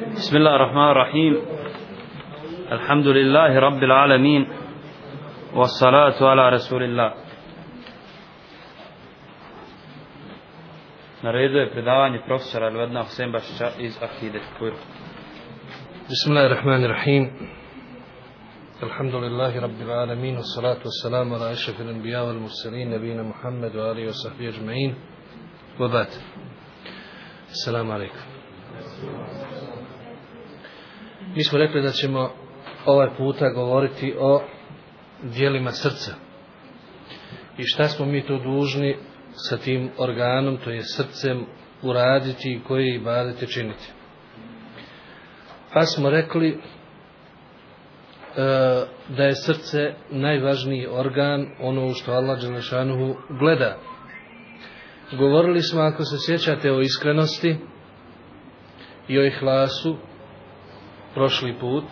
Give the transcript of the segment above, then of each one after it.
بسم الله الرحمن الرحيم. الحمد لله رب العالمين والصلاة على رسول الله. Na redu je predavanje profesora Elvedna Akide. بسم الله الرحمن الرحيم الحمد لله رب العالمين والصلاة والسلام على أشرف الأنبياء والمرسلين نبينا محمد وآله وصحبه أجمعين وبعد السلام عليكم Mi smo rekli da ćemo ovaj puta govoriti o dijelima srca. I šta smo mi to dužni sa tim organom, to je srcem, uraditi i koje ibadete činiti. Pa smo rekli e, da je srce najvažniji organ, ono u što Allah Đelešanuhu gleda. Govorili smo, ako se sjećate, o iskrenosti i o ihlasu, prošli put.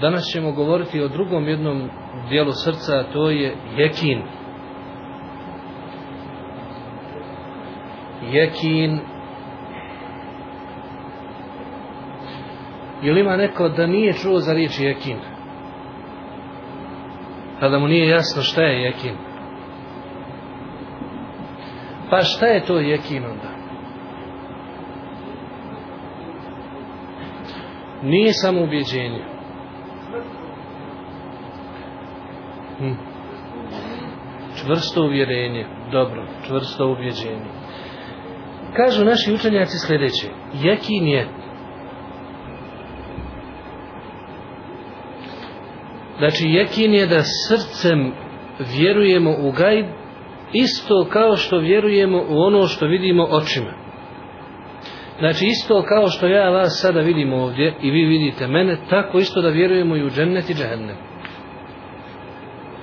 Danas ćemo govoriti o drugom jednom dijelu srca, a to je jekin. Jekin. Ili ima neko da nije čuo za riječ jekin? Pa Kada mu nije jasno šta je jekin? Pa šta je to jekin onda? Nije samo ubjeđenje. Hm. Čvrsto uvjerenje. Dobro, čvrsto ubjeđenje. Kažu naši učenjaci sljedeće. Jekin je Znači, jekin je da srcem vjerujemo u gajb isto kao što vjerujemo u ono što vidimo očima. Znači isto kao što ja vas sada vidim ovdje i vi vidite mene, tako isto da vjerujemo i u džennet i džehennem.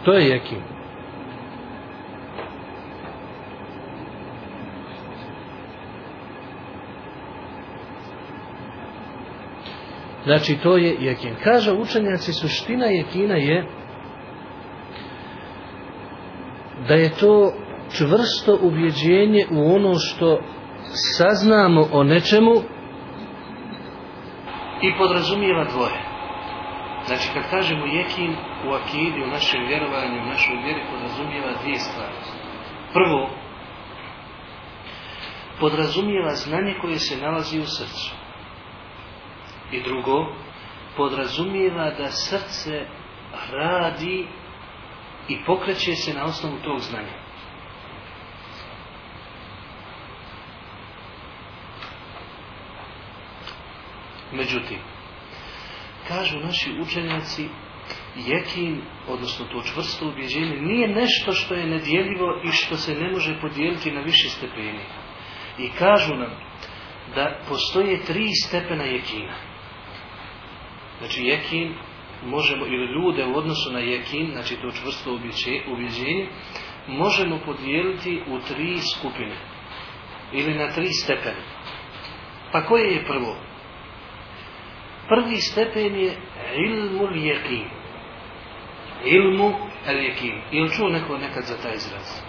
To je jekim. Znači to je jekin. Kaže učenjaci, suština jekina je da je to čvrsto ubjeđenje u ono što saznamo o nečemu i podrazumijeva dvoje. Znači, kad kažemo jekin u akidi, u našem vjerovanju, u našoj vjeri, podrazumijeva dvije stvari. Prvo, podrazumijeva znanje koje se nalazi u srcu. I drugo, podrazumijeva da srce radi i pokreće se na osnovu tog znanja. Međutim, kažu naši učenjaci, jekin, odnosno to čvrsto ubjeđenje, nije nešto što je nedjeljivo i što se ne može podijeliti na više stepeni. I kažu nam da postoje tri stepena jekina. Znači, jekin možemo, ili ljude u odnosu na jekin, znači to čvrsto ubjeđenje, možemo podijeliti u tri skupine. Ili na tri stepene. Pa koje je prvo? Prvi stepen je ilmu ljekin. Ilmu ljekin. Ili čuo neko nekad za taj izraz?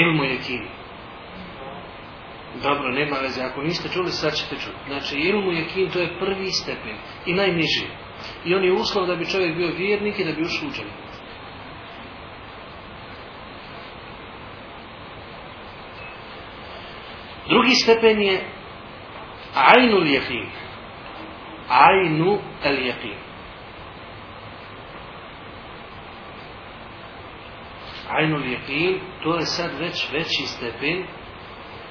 Ilmu ljekin. Dobro, nema veze. Ako niste čuli, sad ćete čuti. Znači, ilmu ljekin to je prvi stepen i najniži. I on je uslov da bi čovjek bio vjernik i da bi ušao učen. Drugi stepen je ajnu ljekin ajnu el jeqin. Ajnu el jeqin, to je sad već veći stepen,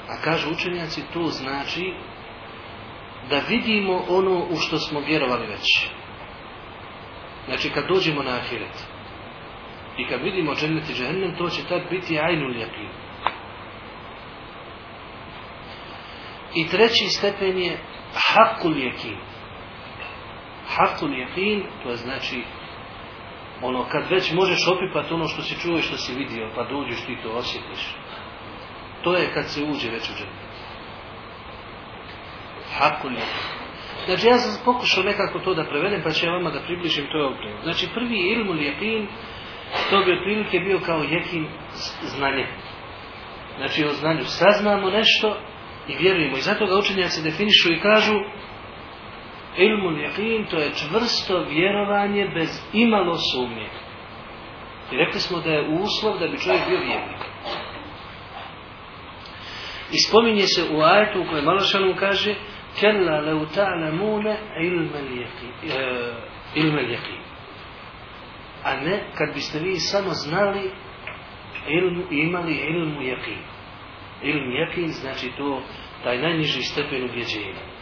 a kažu učenjaci, to znači da vidimo ono u što smo vjerovali već. Znači, kad dođemo na ahiret i kad vidimo džennet i džennem, to će tad biti ajnu el jeqin. I treći stepen je hakul jeqin Hakun jeqin, to je znači ono kad već možeš opipati ono što si čuo i što si vidio, pa dođeš ti to osjetiš. To je kad se uđe već u džennet. Hakun jeqin. Znači ja sam pokušao nekako to da prevedem, pa ću ja vama da približim to je opravo. Znači prvi ilmul jeqin, to bi otprilike bio kao jeqin znanje. Znači o znanju saznamo nešto i vjerujemo. I zato ga učenjaci definišu i kažu Ilmu jeqin to je čvrsto vjerovanje bez imalo sumnje. I rekli smo da je uslov da bi čovjek bio vjernik. I spominje se u ajetu u kojem Malašanu kaže Kella leu ta'lamune ilmel jeqin. A ne kad biste vi samo znali ilmu, imali ilmu jeqin. Ilm jeqin znači to taj najniži stepen ubjeđenja.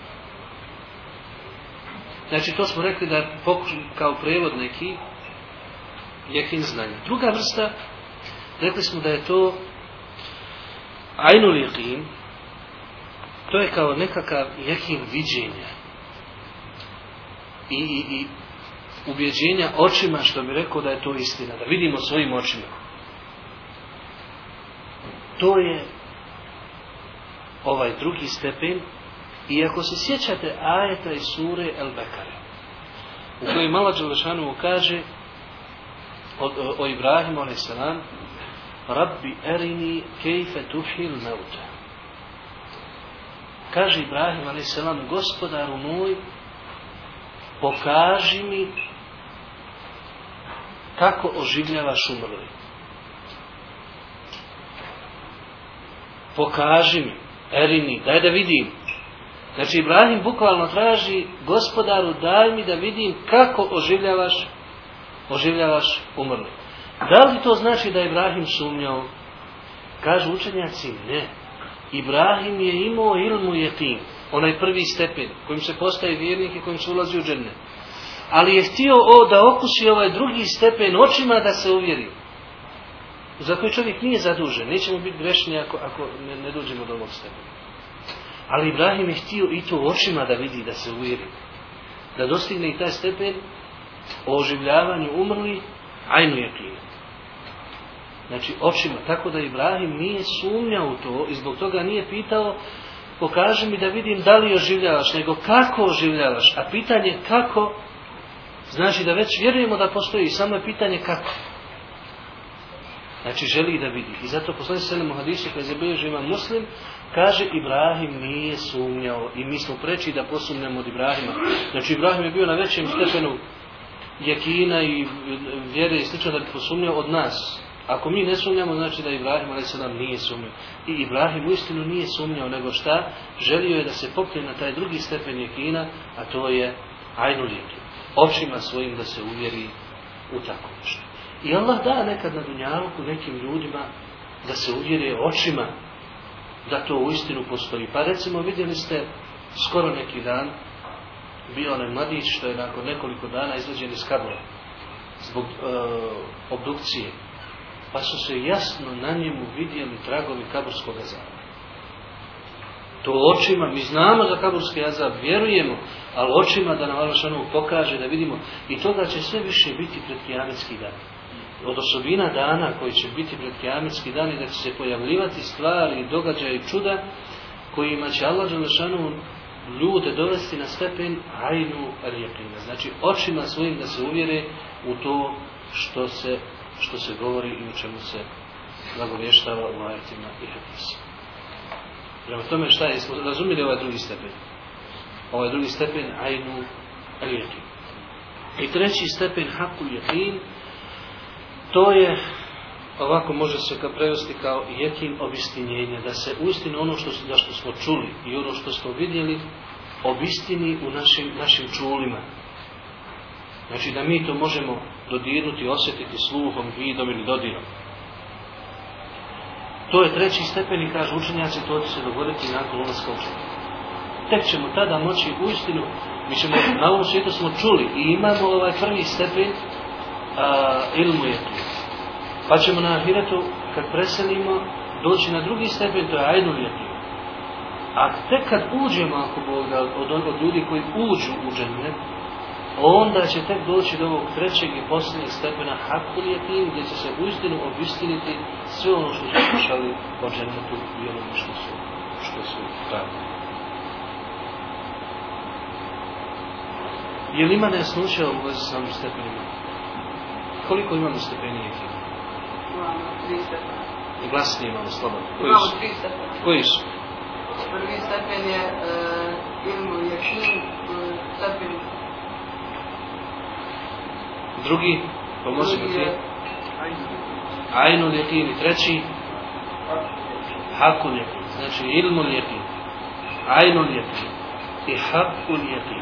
Znači to smo rekli da pokuš, kao prevod neki jekin znanja. Druga vrsta, rekli smo da je to ajnul jekin, to je kao nekakav jekin viđenja i, i, i ubjeđenja očima, što bi rekao da je to istina, da vidimo svojim očima. To je ovaj drugi stepen i ako se sjećate ajeta iz sure El Bekare u kojoj Mala Đelešanu kaže o, o, o Ibrahimu a.s. Rabbi erini kejfe tuhil meuta kaže Ibrahim a.s. gospodaru moj pokaži mi kako oživljavaš umrli pokaži mi erini, daj da vidim znači Ibrahim bukvalno traži gospodaru daj mi da vidim kako oživljavaš oživljavaš umrli. Da li to znači da je Ibrahim sumnjao? Kažu učenjaci ne. Ibrahim je imao ilmu jetin onaj prvi stepen kojim se postaje vjernik i kojim se ulazi u džene. Ali je htio o, da okusi ovaj drugi stepen očima da se uvjeri. Za koji čovjek nije zadužen nećemo biti grešni ako, ako ne, ne dođemo do ovog stepena. Ali Ibrahim je htio i to očima da vidi, da se uvjeri. Da dostigne i taj stepen o oživljavanju umrli, ajnu je klinu. Znači očima, tako da Ibrahim nije sumnjao u to i zbog toga nije pitao pokaži mi da vidim da li oživljavaš, nego kako oživljavaš. A pitanje kako, znači da već vjerujemo da postoji, samo je pitanje kako. Znači želi da vidi. I zato poslani Selim u hadisu koji zabilježi ima muslim, kaže Ibrahim nije sumnjao i mi smo preći da posumnjamo od Ibrahima. Znači Ibrahim je bio na većem stepenu jekina i vjere i slično da bi posumnjao od nas. Ako mi ne sumnjamo, znači da Ibrahim a.s. nije sumnjao. I Ibrahim u istinu nije sumnjao, nego šta? Želio je da se pokrije na taj drugi stepen jekina, a to je ajnu jekin. Očima svojim da se uvjeri u tako nešto. I Allah da nekad na dunjavku nekim ljudima da se uvjere očima da to u istinu postoji. Pa recimo vidjeli ste skoro neki dan bio onaj mladić što je nakon nekoliko dana izveđen iz kabora zbog e, obdukcije. Pa su se jasno na njemu vidjeli tragovi kaburskog azaba. To očima, mi znamo za kaburski azab, vjerujemo, ali očima da nam Allah pokaže, da vidimo. I toga će sve više biti pred kijametski dan od osobina dana koji će biti pred kiametski dan i da će se pojavljivati stvari, događaje i čuda kojima će Allah Đelešanu ljude dovesti na stepen ajnu rijepina. Znači očima svojim da se uvjere u to što se, što se govori i u čemu se nagovještava u ajetima i hadisima. Prema tome šta je, smo razumili ovaj drugi stepen? Ovaj drugi stepen ajnu rijepina. I treći stepen hakul jeqin to je ovako može se ka prevesti kao jekin obistinjenje, da se uistinu ono što, da što smo čuli i ono što smo vidjeli obistini u našim, našim čulima. Znači da mi to možemo dodirnuti, osjetiti sluhom, vidom ili dodirom. To je treći stepen i kažu učenjaci, to će se dogoditi nakon ulaska učenja. Tek ćemo tada moći uistinu, mi ćemo, na ovom svijetu smo čuli i imamo ovaj prvi stepen, a, ilmu je tu. Pa ćemo na ahiretu, kad preselimo, doći na drugi stepen, to je ajdul je tu. A tek kad uđemo, ako Boga, od, od ljudi koji uđu u džennet, onda će tek doći do ovog trećeg i posljednjeg stepena hakul jetin, gdje će se uistinu obistiniti sve ono što su slušali o džennetu i ono što su, što su radili. Je li ima nesnuća u vezi s samim stepenima? Koliko imamo stepeni jekina? Imamo tri stepena. I glasnije imamo slobodno. Koji Imamo su? tri stepena. Koji su? Prvi stepen je uh, ilmu jekin, stepen Drugi, pomozimo ti. Ajnul jekin. I treći, hakul jekin. Znači, ilmul jekin. Ajnul jekin. I hakul jekin.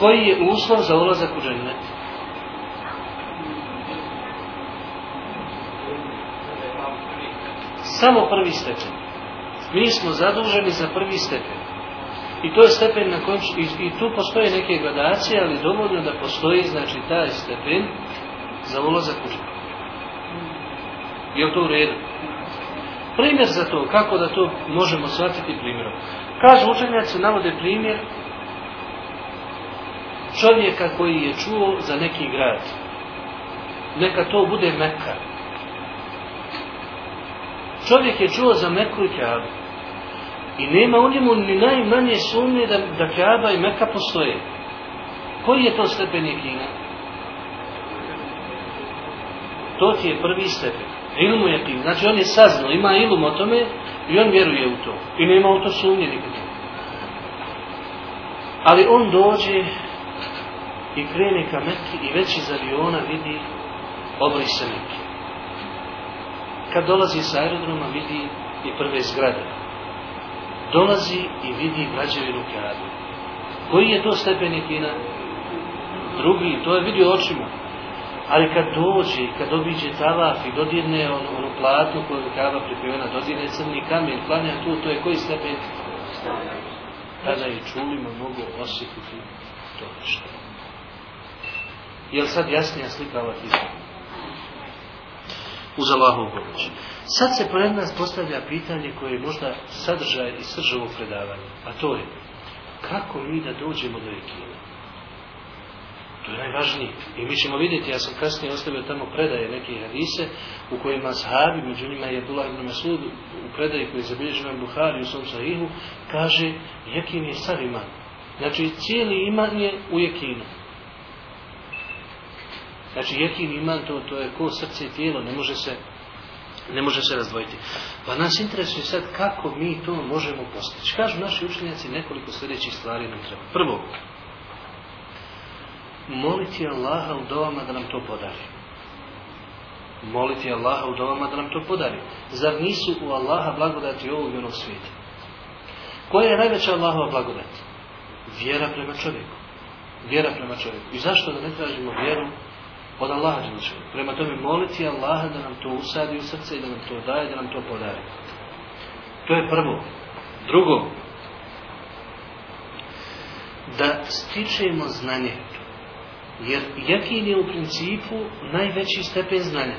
Koji je uslov za ulazak u džennet? Samo prvi stepen. Mi smo zaduženi za prvi stepen. I to je stepen na kojem, i, i tu postoje neke gradacije, ali dovoljno da postoji, znači, taj stepen za ulazak u džennet. Je to u redu? Primjer za to, kako da to možemo shvatiti primjerom. Kažu učenjaci, navode primjer čovjeka koji je čuo za neki grad. Neka to bude Mekka. Čovjek je čuo za Meku i Kaabu. I nema u njemu ni najmanje sumnje da, da Kaaba i Meka postoje. Koji je to stepen jekina? To ti je prvi stepen. Ilmu je tim. Znači on je saznao, ima ilum o tome i on vjeruje u to. I nema u to sumnje nikakve. Ali on dođe i krene ka Mekki i već iz aviona vidi obrise Mekke. Kad dolazi sa aerodroma vidi i prve zgrade. Dolazi i vidi građevinu Kaabe. Koji je to stepen Kina? Drugi, to je vidio očima. Ali kad dođe, kad obiđe tavaf i dodirne onu, onu platu koju je Kaaba pripjevena, dodirne crni kamen, klanja tu, to je koji stepen? Tada je čulima mogu osjetiti to nešto. Je li sad jasnija slika ova? Uz Allahov pomoć. Sad se pored nas postavlja pitanje koje je možda sadržaj i srž ovog predavanja. A to je, kako mi da dođemo do Ekine? To je najvažnije. I mi ćemo vidjeti, ja sam kasnije ostavio tamo predaje neke hadise u kojima sahabi, među njima je Abdullah ibn Masud u predaji koji je zabilježio vam Buhari u svom sahihu, kaže, jekin je sav iman. Znači, cijeli iman je u jekinu. Znači, jekin iman, to, to je ko srce i tijelo, ne može se ne može se razdvojiti. Pa nas interesuje sad kako mi to možemo postići. Kažu naši učenjaci nekoliko sljedećih stvari nam treba. Prvo, moliti Allaha u dovama da nam to podari. Moliti Allaha u dovama da nam to podari. Zar nisu u Allaha blagodati ovog i onog svijeta? Koja je najveća Allahova blagodat? Vjera prema čovjeku. Vjera prema čovjeku. I zašto da ne tražimo vjeru od Allaha Đelešanu. Prema tome moliti Allaha da nam to usadi u srce i da nam to daje, da nam to podari. To je prvo. Drugo, da stičemo znanje. Jer jakin je u principu najveći stepen znanja.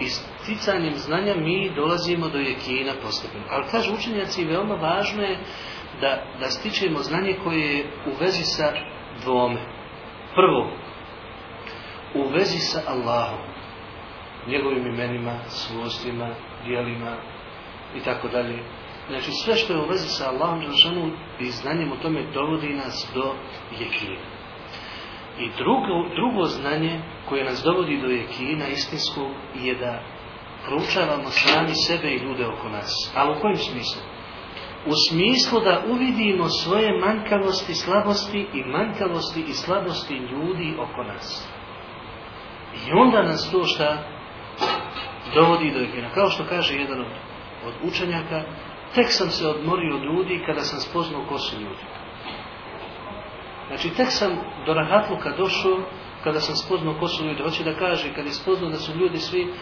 I sticanjem znanja mi dolazimo do jekina postepeno. Ali kažu učenjaci, veoma važno je da, da stičemo znanje koje je u vezi sa dvome. Prvo, u vezi sa Allahom, njegovim imenima, svojstvima, dijelima i tako dalje. Znači sve što je u vezi sa Allahom Đelšanu i znanjem o tome dovodi nas do jekina. I drugo, drugo znanje koje nas dovodi do jekina istinskog je da proučavamo sami sebe i ljude oko nas. Ali u kojem smislu? U smislu da uvidimo svoje manjkavosti, slabosti i manjkavosti i slabosti ljudi oko nas. I onda nas to šta dovodi do ekina. Kao što kaže jedan od, od učenjaka, tek sam se odmorio od ljudi kada sam spoznao ko su ljudi. Znači, tek sam do rahatluka došao kada sam spoznao ko su ljudi. Hoće da kaže, kada je spoznao da su ljudi svi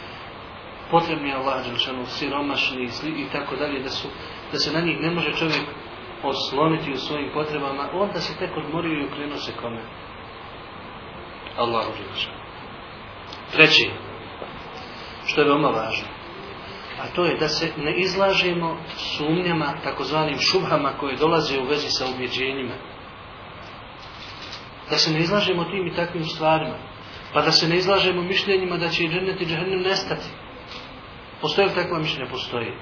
potrebni Allah, siromašni i, i tako dalje, da, su, da se na njih ne može čovjek osloniti u svojim potrebama, onda se tek odmorio i ukrenuo se kome. Allahu Đelšanu. Treći, što je veoma važno, a to je da se ne izlažemo sumnjama, takozvanim šubhama koje dolaze u vezi sa ubjeđenjima. Da se ne izlažemo tim i takvim stvarima. Pa da se ne izlažemo mišljenjima da će i džennet i džahennem nestati. Postoje li takva mišljenja? Postoji.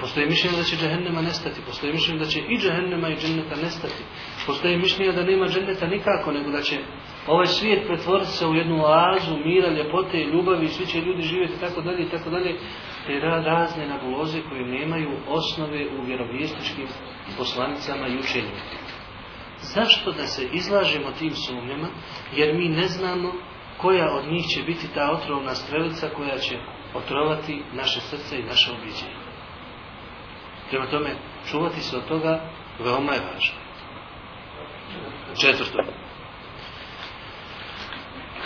Postoji mišljenje da će džehennema nestati. Postoji mišljenje da će i džehennema i dženneta nestati. Postoji mišljenje da nema dženneta nikako, nego da će ovaj svijet pretvoriti se u jednu oazu mira, ljepote i ljubavi svi će ljudi živjeti tako dalje i tako dalje. Te razne nabuloze koje nemaju osnove u vjerovijestičkim poslanicama i učenjima. Zašto da se izlažemo tim sumnjama? Jer mi ne znamo koja od njih će biti ta otrovna strelica koja će otrovati naše srce i naše objeđenje. Prema tome, čuvati se od toga veoma je važno. Četvrto.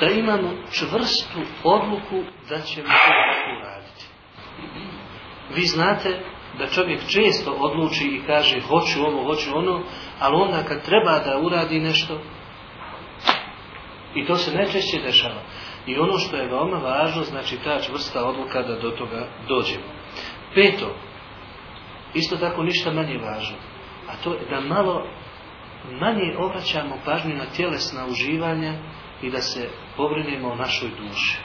Da imamo čvrstu odluku da ćemo to uraditi. Vi znate da čovjek često odluči i kaže hoću ovo, hoću ono, ali onda kad treba da uradi nešto, i to se najčešće dešava. I ono što je veoma važno, znači ta čvrsta odluka da do toga dođemo. Peto, isto tako ništa manje važno, a to je da malo manje obraćamo pažnju na tjelesna uživanja i da se pobrinemo o našoj duši.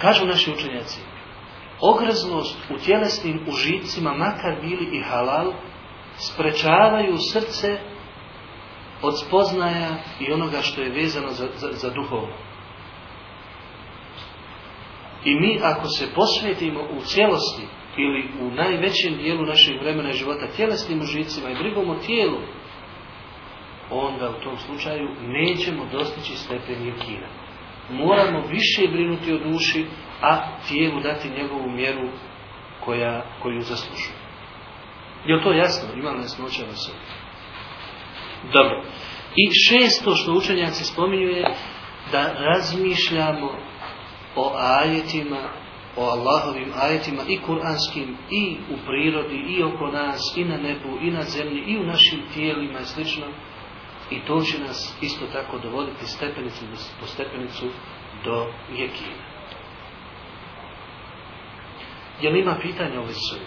Kažu naši učenjaci, ogrznost u tjelesnim užicima, makar bili i halal, sprečavaju srce od spoznaja i onoga što je vezano za, za, za duhovno. I mi ako se posvetimo u cijelosti ili u najvećem dijelu našeg vremena i života tjelesnim užicima i brigom o tijelu, onda u tom slučaju nećemo dostići stepen jekina. Moramo više brinuti o duši, a tijelu dati njegovu mjeru koja, koju zaslužuje. Je to jasno? Ima li jasnoća na sve? Dobro. I šesto što učenjaci spominju je da razmišljamo o ajetima, o Allahovim ajetima i kuranskim i u prirodi i oko nas i na nebu i na zemlji i u našim tijelima i slično i to će nas isto tako dovoditi stepenicu po stepenicu do jekina. Je li ima pitanja o vezi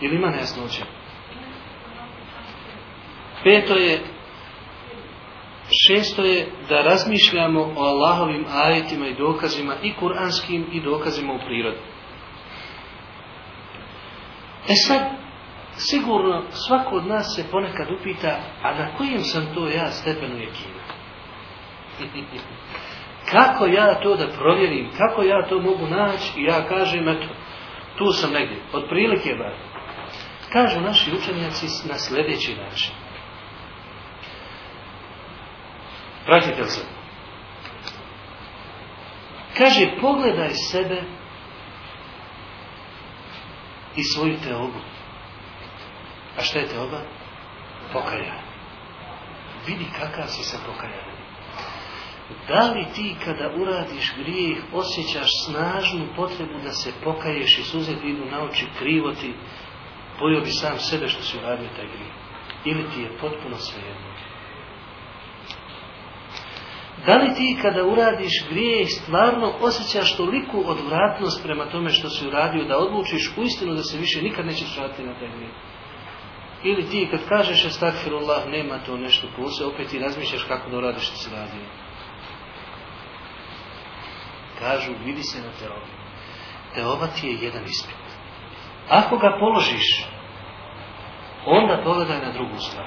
Je li ima nejasnoća? Peto je, šesto je da razmišljamo o Allahovim ajetima i dokazima i kuranskim i dokazima u prirodi. E sad, sigurno svako od nas se ponekad upita, a na kojem sam to ja stepenu jekina? kako ja to da provjerim, kako ja to mogu naći i ja kažem, eto, tu sam negdje, od prilike bar. Kažu naši učenjaci na sljedeći način. Pratite se. Kaže, pogledaj sebe i svoju teobu. A šta je teoba? Pokajanje. Vidi kakav si se pokajan. Da li ti kada uradiš grijeh osjećaš snažnu potrebu da se pokaješ i suze ti idu na oči krivo ti pojio bi sam sebe što si uradio taj grijeh? Ili ti je potpuno svejedno? Da li ti kada uradiš grijeh stvarno osjećaš toliku odvratnost prema tome što si uradio da odlučiš u istinu da se više nikad nećeš vratiti na taj grijeh? Ili ti kad kažeš estakfirullah nema to nešto pose, opet ti razmišljaš kako da uradiš što si radio? Kažu, vidi se na teobi. Teoba ti je jedan ispit. Ako ga položiš, onda pogledaj na drugu stvar.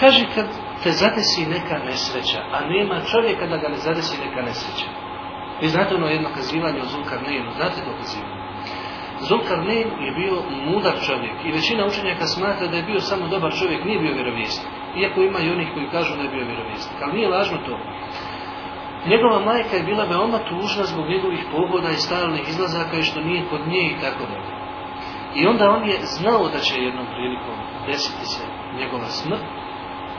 Kaže, kad te zadesi neka nesreća, a nema čovjeka da ga ne zadesi neka nesreća. Vi znate ono jedno kazivanje o Zulkarnejenu, znate to kazivanje? Zulkarnejen je bio mudar čovjek i većina učenjaka smatra da je bio samo dobar čovjek, nije bio vjerovijestnik. Iako ima i onih koji kažu da je bio vjerovijestnik. Ali nije lažno to. Njegova majka je bila veoma tužna zbog njegovih pogoda i stalnih izlazaka i što nije kod nje i tako dalje. I onda on je znao da će jednom prilikom desiti se njegova smrt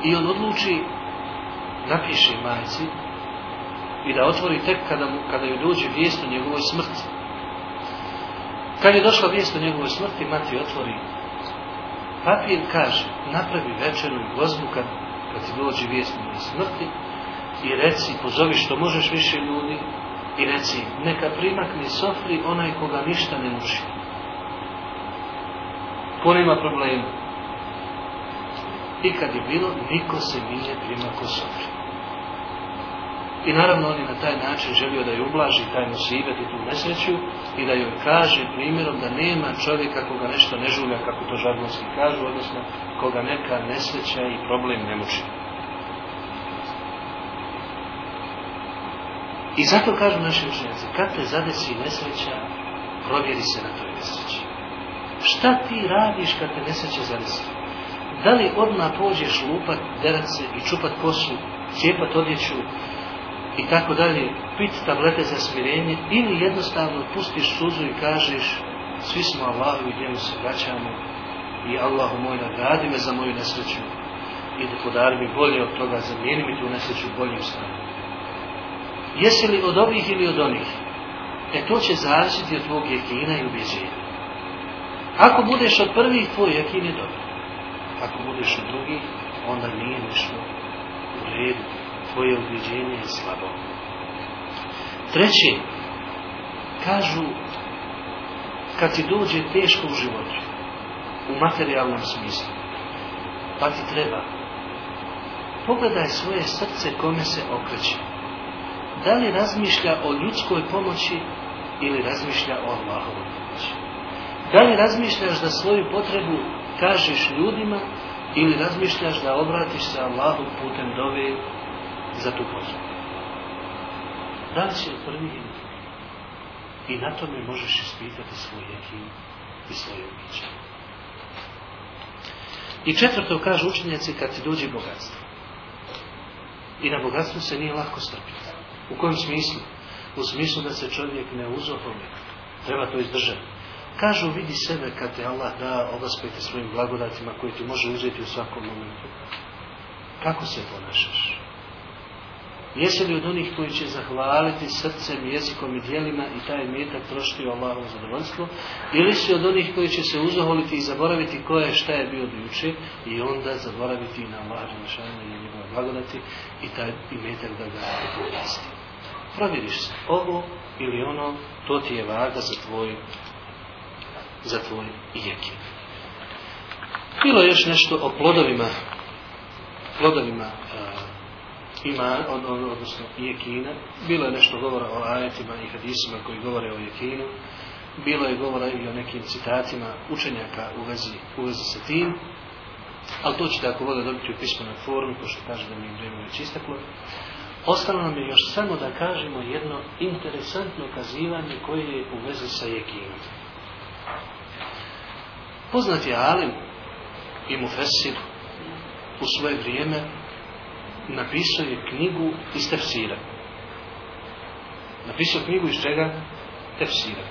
i on odluči napiše majci i da otvori tek kada, mu, kada joj dođe vijest o njegovoj smrti. Kad je došla vijest o njegovoj smrti, mati otvori papir, kaže, napravi večeru i gozbu kad, kad ti dođe vijest o njegovoj smrti i reci, pozovi što možeš više ljudi i reci, neka primakni sofri onaj koga ništa ne muši. Ko nema problema? I kad je bilo, niko se nije primako sobri. I naravno on je na taj način želio da je ublaži taj musibet i tu nesreću i da joj kaže primjerom da nema čovjeka koga nešto ne žulja, kako to žargonski kažu, odnosno koga neka nesreća i problem ne muči. I zato kažu naši učenjaci, kad te zadesi nesreća, provjeri se na toj nesreći. Šta ti radiš kad te nesreća zadesi? Da li odmah pođeš lupat, derace i čupat kosu, cijepat odjeću i tako dalje, pit tablete za smirenje ili jednostavno pustiš suzu i kažeš svi smo Allahu i njemu se vraćamo i Allahu moj nagradi me za moju nesreću i da podari mi bolje od toga, zamijeni mi tu nesreću boljim stanom. Jesi li od ovih ili od onih? E to će zavisiti od tvog jekina i ubjeđenja. Ako budeš od prvih, tvoj jekin je dobro. Ako budeš od drugih, onda nije nešto u redu. Tvoje ubjeđenje je slabo. Treći, kažu, kad ti dođe teško u životu, u materijalnom smislu, pa ti treba, pogledaj svoje srce kome se okreće. Da li razmišlja o ljudskoj pomoći ili razmišlja o Allahovoj pomoći? Da li razmišljaš da svoju potrebu kažeš ljudima ili razmišljaš da obratiš se Allahu putem dove za tu potrebu? Da li si prvi ili drugi? I na tome možeš ispitati svoj jekin i svoje ubiće. I četvrto kažu učenjaci kad ti dođe bogatstvo. I na bogatstvu se nije lako strpiti. U kojem smislu? U smislu da se čovjek ne uzohovlja. Treba to izdržati. Kažu, vidi sebe kad te Allah da obaspete svojim blagodatima koje ti može uzeti u svakom momentu. Kako se ponašaš? Jesi li od onih koji će zahvaliti srcem, jezikom i dijelima i taj metak trošiti u Allahovo zadovoljstvo? Ili si od onih koji će se uzoholiti i zaboraviti ko je šta je bio do juče i onda zaboraviti na Allah Đelešanu i na njegove blagodati i taj metak da ga koristi? Provjeriš se ovo ili ono, to ti je vaga za tvoj za tvoj jekin. Bilo je još nešto o plodovima plodovima e, ima, od, od, odnosno jekina. Bilo je nešto govora o ajetima i hadisima koji govore o jekinu. Bilo je govora i o nekim citatima učenjaka u vezi, u vezi sa tim. Ali to ćete ako voda dobiti u pismenoj formi, ko što kaže da mi vrijeme već isteklo. Ostalo nam je još samo da kažemo jedno interesantno kazivanje koje je u vezi sa jekinom. Poznat je Alim i Mufessir u svoje vrijeme napisao je knjigu iz tefsira. Napisao knjigu iz čega? Tefsira.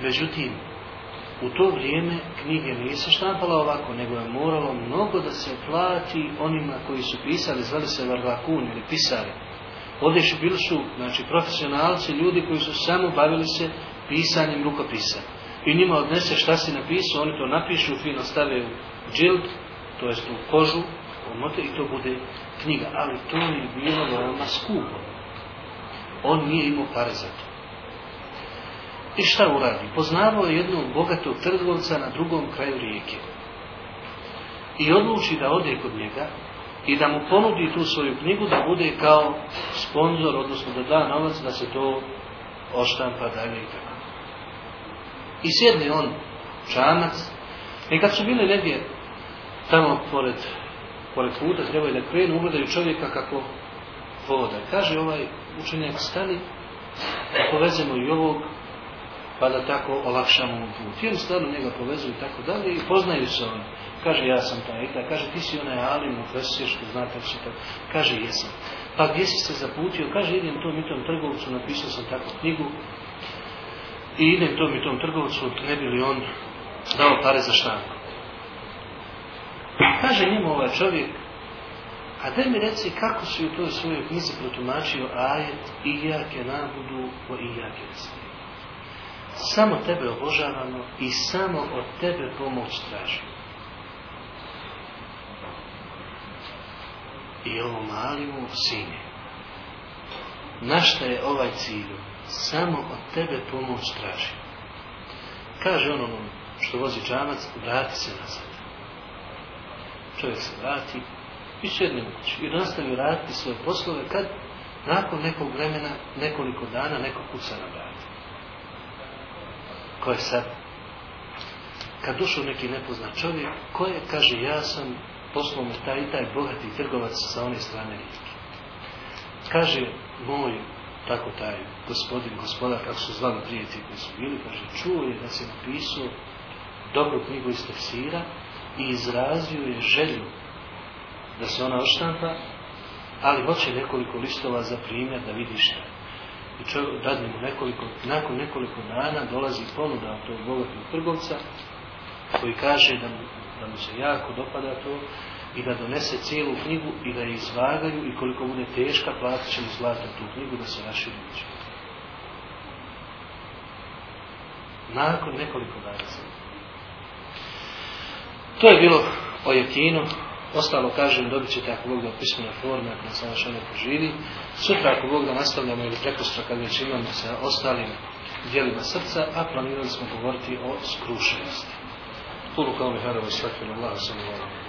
Međutim, u to vrijeme knjige nije se štampala ovako, nego je moralo mnogo da se plati onima koji su pisali, zvali se Varvakun ili pisari. Ovdje su bili su, znači, profesionalci, ljudi koji su samo bavili se pisanjem rukopisa. I njima odnese šta si napisao, oni to napišu, fino stave u džild, to jest u kožu, omote i to bude knjiga. Ali to je bilo veoma skupo. On nije imao pare za to. I šta uradi? Poznavao je jednog bogatog trgovca na drugom kraju rijeke. I odluči da ode kod njega i da mu ponudi tu svoju knjigu da bude kao sponzor, odnosno da da novac da se to oštampa dalje i tako. I sjedne on čamac i kad su bili negdje tamo pored pored puta trebaju da krenu, ugledaju čovjeka kako voda. Kaže ovaj učenjak, stani, da povezemo i ovog, pa da tako olakšamo mu put. I stvarno njega povezuju i tako dalje i poznaju se on. Kaže, ja sam taj i taj. Kaže, ti si onaj Alim u Fesir, što zna kako se tako. Kaže, jesam. Pa gdje si se zaputio? Kaže, idem tom i tom trgovcu, napisao sam takvu knjigu. I idem tom i tom trgovcu, ne bi li on dao pare za štanku. Kaže njemu ovaj čovjek, a da mi reci kako si u toj svojoj knjizi protumačio ajet i jake nabudu o i jake. Samo tebe obožavamo i samo od tebe pomoć tražimo. I ovo mali mu sine. Našta je ovaj cilj? Samo od tebe pomoć traži. Kaže onom što vozi čamac, vrati se nazad čovjek se vrati i sjedne u kući i nastavi raditi svoje poslove kad nakon nekog vremena, nekoliko dana, neko kuca na vrati. Ko je sad? Kad došao neki nepoznat čovjek, ko je, kaže, ja sam poslao me taj i taj bogati trgovac sa one strane rijeke. Kaže, moj, tako taj gospodin, gospodar, kako su zvali prijatelji koji su bili, kaže, čuo je da se napisao dobru knjigu iz tefsira, i izrazio je želju da se ona oštampa, ali hoće nekoliko listova za primjer da vidi šta je. I čovjek dadne mu nekoliko, nakon nekoliko dana dolazi ponuda od tog bogatog trgovca koji kaže da mu, da mu se jako dopada to i da donese cijelu knjigu i da je izvagaju i koliko bude teška platit ćemo zlatom tu knjigu da se naši uđe. Nakon nekoliko dana. To je bilo o jakinu. Ostalo kažem, dobit ćete ako Bog da pismene forme, ako nas ono poživi. Sutra ako Bog da nastavljamo ili prekostra kad već imamo sa ostalim dijelima srca, a planirali smo govoriti o skrušenosti. Kulu kao mi hvala, svakvila, Allah, sallallahu